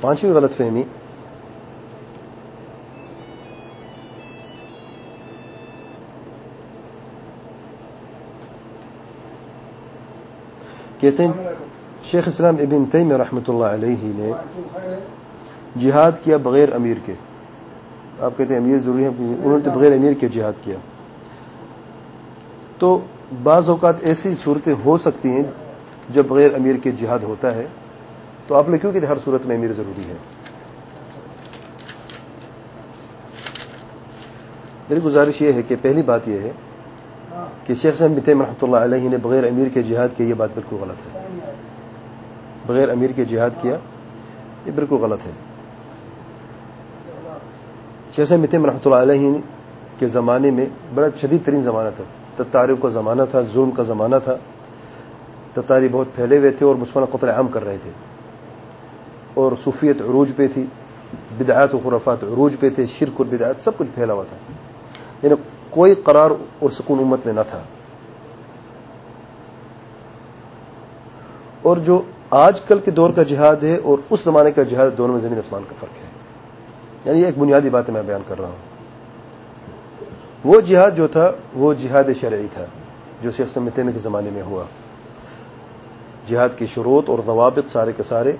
پانچویں غلط فہمی۔ کہتے ہیں، شیخ اسلام ابن تیم رحمۃ اللہ علیہ نے جہاد کیا بغیر امیر کے۔ آپ کہتے ہیں امیر ضروری ہے انہوں نے بغیر امیر کے جہاد کیا۔ تو بعض اوقات ایسی صورتیں ہو سکتی ہیں جب بغیر امیر کے جہاد ہوتا ہے۔ تو آپ نے کیوں کہ ہر صورت میں امیر ضروری ہے؟ میری گزارش یہ ہے کہ پہلی بات یہ ہے کہ شیخ صاحب متم رحمۃ اللہ علیہ نے بغیر امیر کے جہاد کیا، یہ بات بالکل غلط ہے۔ بغیر امیر کے جہاد کیا، یہ بالکل غلط ہے۔ شیخ صاحب متم رحمۃ اللہ علیہ کے زمانے میں بڑا شدید ترین زمانہ تھا۔ تتاریوں کا زمانہ تھا، ظلم کا زمانہ تھا۔ تتاری بہت پھیلے ہوئے تھے اور مسلمان قتل عام کر رہے تھے۔ اور صوفیت عروج پہ تھی، بدعات و خرافات عروج پہ تھے، شرک اور بدعات سب کچھ پھیلا ہوا تھا۔ یعنی کوئی قرار اور سکون امت میں نہ تھا۔ اور جو آج کل کے دور کا جہاد ہے اور اس زمانے کا جہاد دونوں میں زمین آسمان کا فرق ہے۔ یعنی یہ ایک بنیادی بات میں بیان کر رہا ہوں۔ وہ جہاد جو تھا، وہ جہاد شرعی تھا، جو شیخ سمتین کے زمانے میں ہوا۔ جہاد کی شروط اور ضوابط سارے کے سارے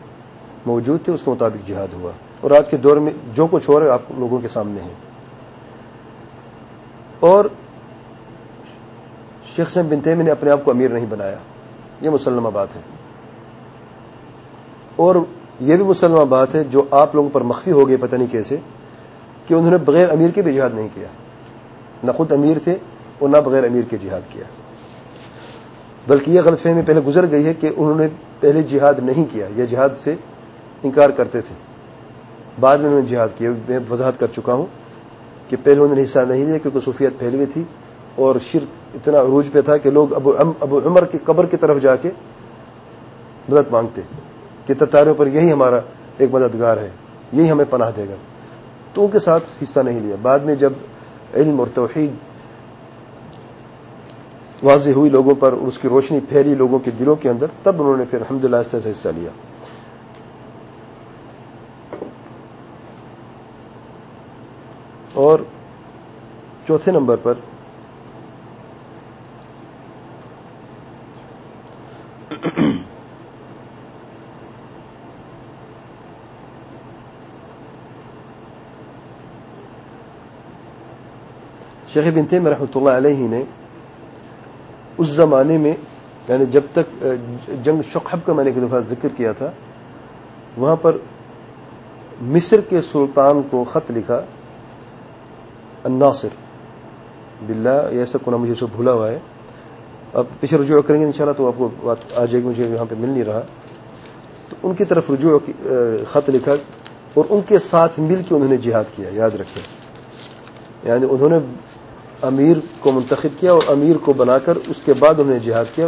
موجود تھے، اس کے مطابق جہاد ہوا۔ اور آج کے دور میں جو کچھ ہو رہا ہے، آپ لوگوں کے سامنے ہے۔ اور شیخ سم بن تیمی نے اپنے آپ کو امیر نہیں بنایا۔ یہ مسلمہ بات ہے۔ اور یہ بھی مسلمہ بات ہے جو آپ لوگوں پر مخفی ہو گئی، پتہ نہیں کیسے، کہ انہوں نے بغیر امیر کے بھی جہاد نہیں کیا۔ نہ خود امیر تھے اور نہ بغیر امیر کے جہاد کیا۔ بلکہ یہ غلط فہمی پہلے گزر گئی ہے کہ انہوں نے پہلے جہاد نہیں کیا۔ یہ جہاد سے انکار کرتے تھے۔ بعد میں انہوں نے جہاد کیا۔ میں وضاحت کر چکا ہوں کہ پہلے انہوں نے حصہ نہیں لیا کیونکہ صوفیت پھیلی ہوئی تھی اور شرک اتنا عروج پہ تھا کہ لوگ ابو ابو عمر کی قبر کی طرف جا کے مدد مانگتے کہ تتاروں پر یہی ہمارا ایک مددگار ہے، یہی ہمیں پناہ دے گا۔ تو ان کے ساتھ حصہ نہیں لیا۔ بعد میں جب علم اور توحید واضح ہوئی لوگوں پر اور اس کی روشنی پھیلی لوگوں کے دلوں کے اندر، تب انہوں نے پھر الحمد للہ سے حصہ لیا۔ اور چوتھے نمبر پر شیخ بن تیم رحمۃ اللہ علیہ نے اس زمانے میں یعنی جب تک، جنگ شخب کا میں نے ایک دفعہ ذکر کیا تھا، وہاں پر مصر کے سلطان کو خط لکھا۔ الناصر. باللہ یہ ایسا کونا مجھے اسے بھولا ہوا ہے. اب پیچھے رجوع کریں گے انشاءاللہ تو آپ کو بات آ جائے گی، مجھے یہاں پہ مل نہیں رہا. تو ان کی طرف رجوع خط لکھا اور ان کے ساتھ مل کے انہوں نے جہاد کیا، یاد رکھیں. یعنی انہوں نے امیر کو منتخب کیا اور امیر کو بنا کر اس کے بعد انہوں نے جہاد کیا،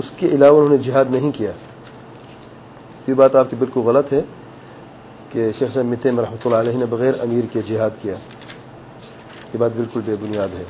اس کے علاوہ انہوں نے جہاد نہیں کیا. یہ بات آپ کی بالکل غلط ہے کہ شیخ صاحب متم رحمۃ اللہ علیہ نے بغیر امیر کے جہاد کیا. یہ بات بالکل بے بنیاد ہے۔